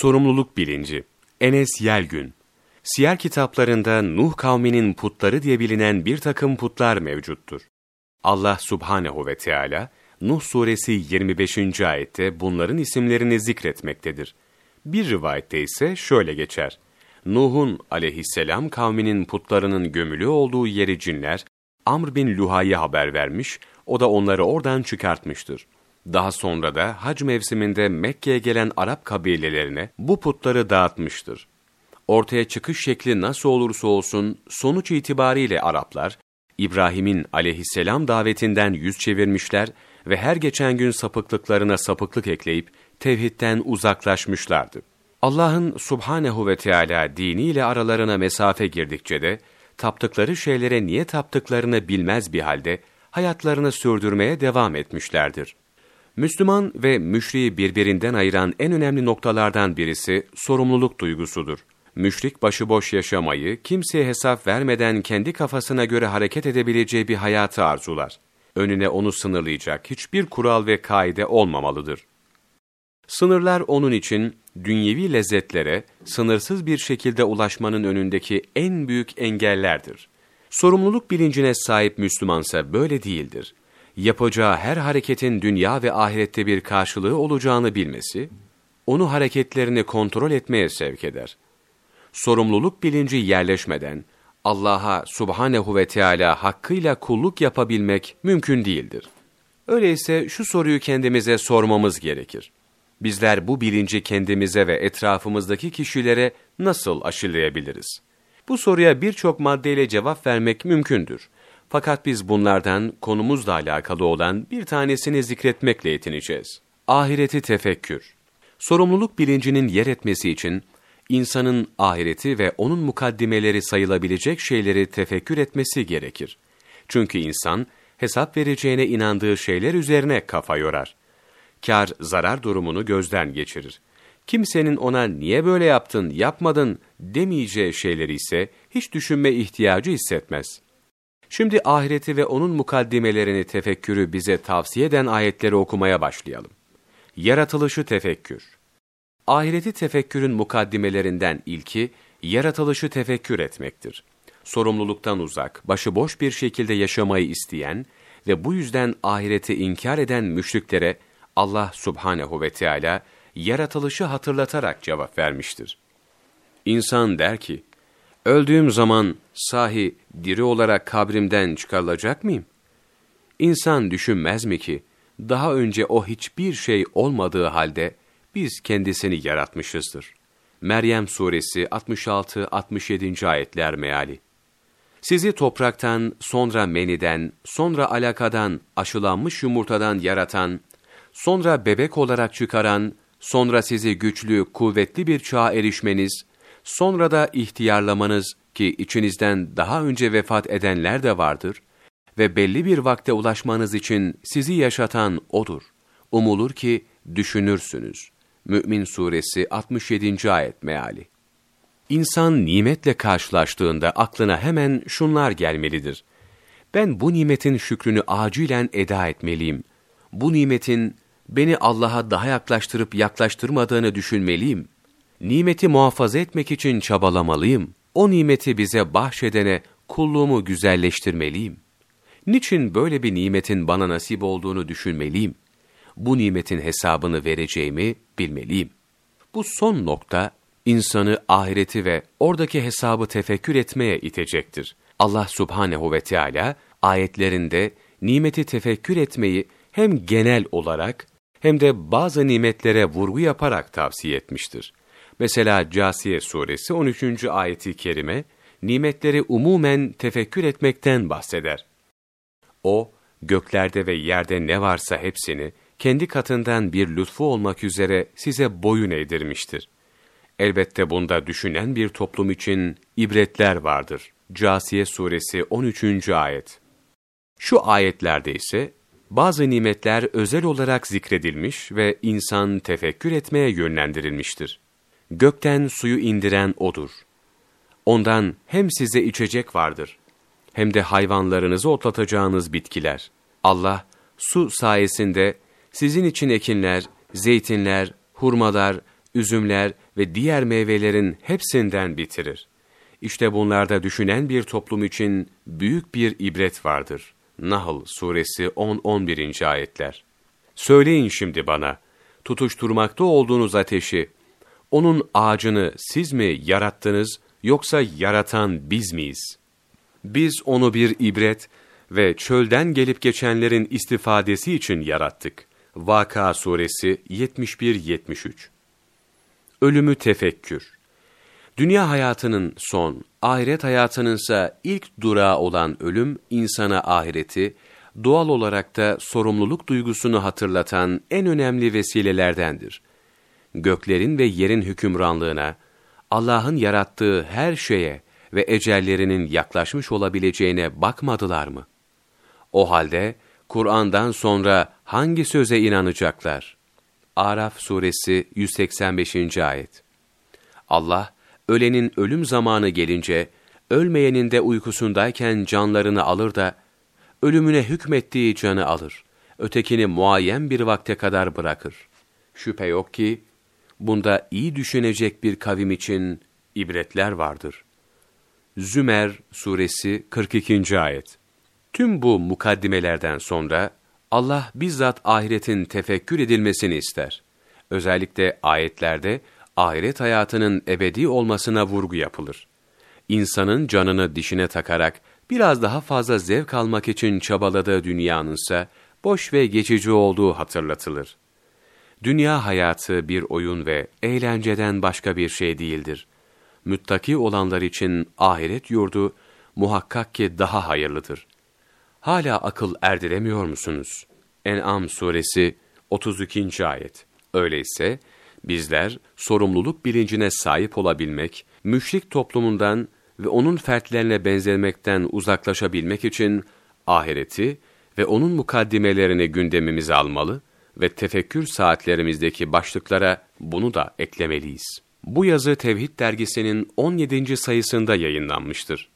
Sorumluluk bilinci. Enes Yelgün. Siyer kitaplarında Nuh kavminin putları diye bilinen bir takım putlar mevcuttur. Allah subhanehu ve Teala Nuh suresi 25. ayette bunların isimlerini zikretmektedir. Bir rivayette ise şöyle geçer. Nuh'un aleyhisselam kavminin putlarının gömülü olduğu yeri cinler, Amr bin Luhay'a haber vermiş, o da onları oradan çıkartmıştır. Daha sonra da hac mevsiminde Mekke'ye gelen Arap kabilelerine bu putları dağıtmıştır. Ortaya çıkış şekli nasıl olursa olsun sonuç itibariyle Araplar, İbrahim'in aleyhisselam davetinden yüz çevirmişler ve her geçen gün sapıklıklarına sapıklık ekleyip tevhidden uzaklaşmışlardı. Allah'ın subhanehu ve Teala diniyle aralarına mesafe girdikçe de, taptıkları şeylere niye taptıklarını bilmez bir halde, hayatlarını sürdürmeye devam etmişlerdir. Müslüman ve müşriği birbirinden ayıran en önemli noktalardan birisi sorumluluk duygusudur. Müşrik başıboş yaşamayı, kimseye hesap vermeden kendi kafasına göre hareket edebileceği bir hayatı arzular. Önüne onu sınırlayacak hiçbir kural ve kaide olmamalıdır. Sınırlar onun için dünyevi lezzetlere sınırsız bir şekilde ulaşmanın önündeki en büyük engellerdir. Sorumluluk bilincine sahip Müslümansa böyle değildir. Yapacağı her hareketin dünya ve ahirette bir karşılığı olacağını bilmesi, onu hareketlerini kontrol etmeye sevk eder. Sorumluluk bilinci yerleşmeden, Allah'a subhanehu ve Teala hakkıyla kulluk yapabilmek mümkün değildir. Öyleyse şu soruyu kendimize sormamız gerekir. Bizler bu bilinci kendimize ve etrafımızdaki kişilere nasıl aşılayabiliriz? Bu soruya birçok maddeyle cevap vermek mümkündür. Fakat biz bunlardan konumuzla alakalı olan bir tanesini zikretmekle yetineceğiz. Ahireti tefekkür. Sorumluluk bilincinin yer etmesi için insanın ahireti ve onun mukaddimeleri sayılabilecek şeyleri tefekkür etmesi gerekir. Çünkü insan hesap vereceğine inandığı şeyler üzerine kafa yorar. Kar, zarar durumunu gözden geçirir. Kimsenin ona niye böyle yaptın, yapmadın demeyeceği şeyleri ise hiç düşünme ihtiyacı hissetmez. Şimdi ahireti ve onun mukaddimelerini tefekkürü bize tavsiye eden ayetleri okumaya başlayalım. Yaratılışı tefekkür. Ahireti tefekkürün mukaddimelerinden ilki, yaratılışı tefekkür etmektir. Sorumluluktan uzak, başıboş bir şekilde yaşamayı isteyen ve bu yüzden ahireti inkar eden müşriklere Allah subhanehu ve Teala yaratılışı hatırlatarak cevap vermiştir. İnsan der ki, öldüğüm zaman sahi diri olarak kabrimden çıkarılacak mıyım? İnsan düşünmez mi ki, daha önce o hiçbir şey olmadığı halde biz kendisini yaratmışızdır. Meryem Suresi 66-67. ayetler meali. Sizi topraktan, sonra meniden, sonra alakadan, aşılanmış yumurtadan yaratan, sonra bebek olarak çıkaran, sonra sizi güçlü, kuvvetli bir çağa erişmeniz, sonra da ihtiyarlamanız ki içinizden daha önce vefat edenler de vardır ve belli bir vakte ulaşmanız için sizi yaşatan O'dur. Umulur ki düşünürsünüz. Mü'min Suresi 67. ayet meali. İnsan nimetle karşılaştığında aklına hemen şunlar gelmelidir. Ben bu nimetin şükrünü acilen eda etmeliyim. Bu nimetin beni Allah'a daha yaklaştırıp yaklaştırmadığını düşünmeliyim. Nimeti muhafaza etmek için çabalamalıyım. O nimeti bize bahşedene kulluğumu güzelleştirmeliyim. Niçin böyle bir nimetin bana nasip olduğunu düşünmeliyim. Bu nimetin hesabını vereceğimi bilmeliyim. Bu son nokta, insanı ahireti ve oradaki hesabı tefekkür etmeye itecektir. Allah subhanehu ve Teala ayetlerinde nimeti tefekkür etmeyi hem genel olarak hem de bazı nimetlere vurgu yaparak tavsiye etmiştir. Mesela Casiye suresi 13. ayeti kerime, nimetleri umumen tefekkür etmekten bahseder. O, göklerde ve yerde ne varsa hepsini, kendi katından bir lütfu olmak üzere size boyun eğdirmiştir. Elbette bunda düşünen bir toplum için ibretler vardır. Casiye suresi 13. ayet. Şu ayetlerde ise bazı nimetler özel olarak zikredilmiş ve insan tefekkür etmeye yönlendirilmiştir. Gökten suyu indiren O'dur. Ondan hem size içecek vardır, hem de hayvanlarınızı otlatacağınız bitkiler. Allah, su sayesinde sizin için ekinler, zeytinler, hurmalar, üzümler ve diğer meyvelerin hepsinden bitirir. İşte bunlarda düşünen bir toplum için büyük bir ibret vardır. Nahl suresi 10-11. ayetler. Söyleyin şimdi bana, tutuşturmakta olduğunuz ateşi, onun ağacını siz mi yarattınız yoksa yaratan biz miyiz? Biz onu bir ibret ve çölden gelip geçenlerin istifadesi için yarattık. Vaka suresi 71-73 Ölümü tefekkür Dünya hayatının son, ahiret hayatınınsa ilk durağı olan ölüm, insana ahireti, doğal olarak da sorumluluk duygusunu hatırlatan en önemli vesilelerdendir. Göklerin ve yerin hükümranlığına, Allah'ın yarattığı her şeye ve ecellerinin yaklaşmış olabileceğine bakmadılar mı? O halde Kur'an'dan sonra hangi söze inanacaklar? Araf suresi 185. ayet. Allah, ölenin ölüm zamanı gelince, ölmeyenin de uykusundayken canlarını alır da, ölümüne hükmettiği canı alır. Ötekini muayyen bir vakte kadar bırakır. Şüphe yok ki, bunda iyi düşünecek bir kavim için ibretler vardır. Zümer suresi 42. ayet. Tüm bu mukaddimelerden sonra Allah bizzat ahiretin tefekkür edilmesini ister. Özellikle ayetlerde ahiret hayatının ebedi olmasına vurgu yapılır. İnsanın canını dişine takarak biraz daha fazla zevk almak için çabaladığı dünyanınsa boş ve geçici olduğu hatırlatılır. Dünya hayatı bir oyun ve eğlenceden başka bir şey değildir. Müttaki olanlar için ahiret yurdu muhakkak ki daha hayırlıdır. Hala akıl erdiremiyor musunuz? En'am suresi 32. ayet. Öyleyse bizler sorumluluk bilincine sahip olabilmek, müşrik toplumundan ve onun fertlerine benzemekten uzaklaşabilmek için ahireti ve onun mukaddimelerini gündemimize almalı ve tefekkür saatlerimizdeki başlıklara bunu da eklemeliyiz. Bu yazı Tevhid dergisinin 17. sayısında yayınlanmıştır.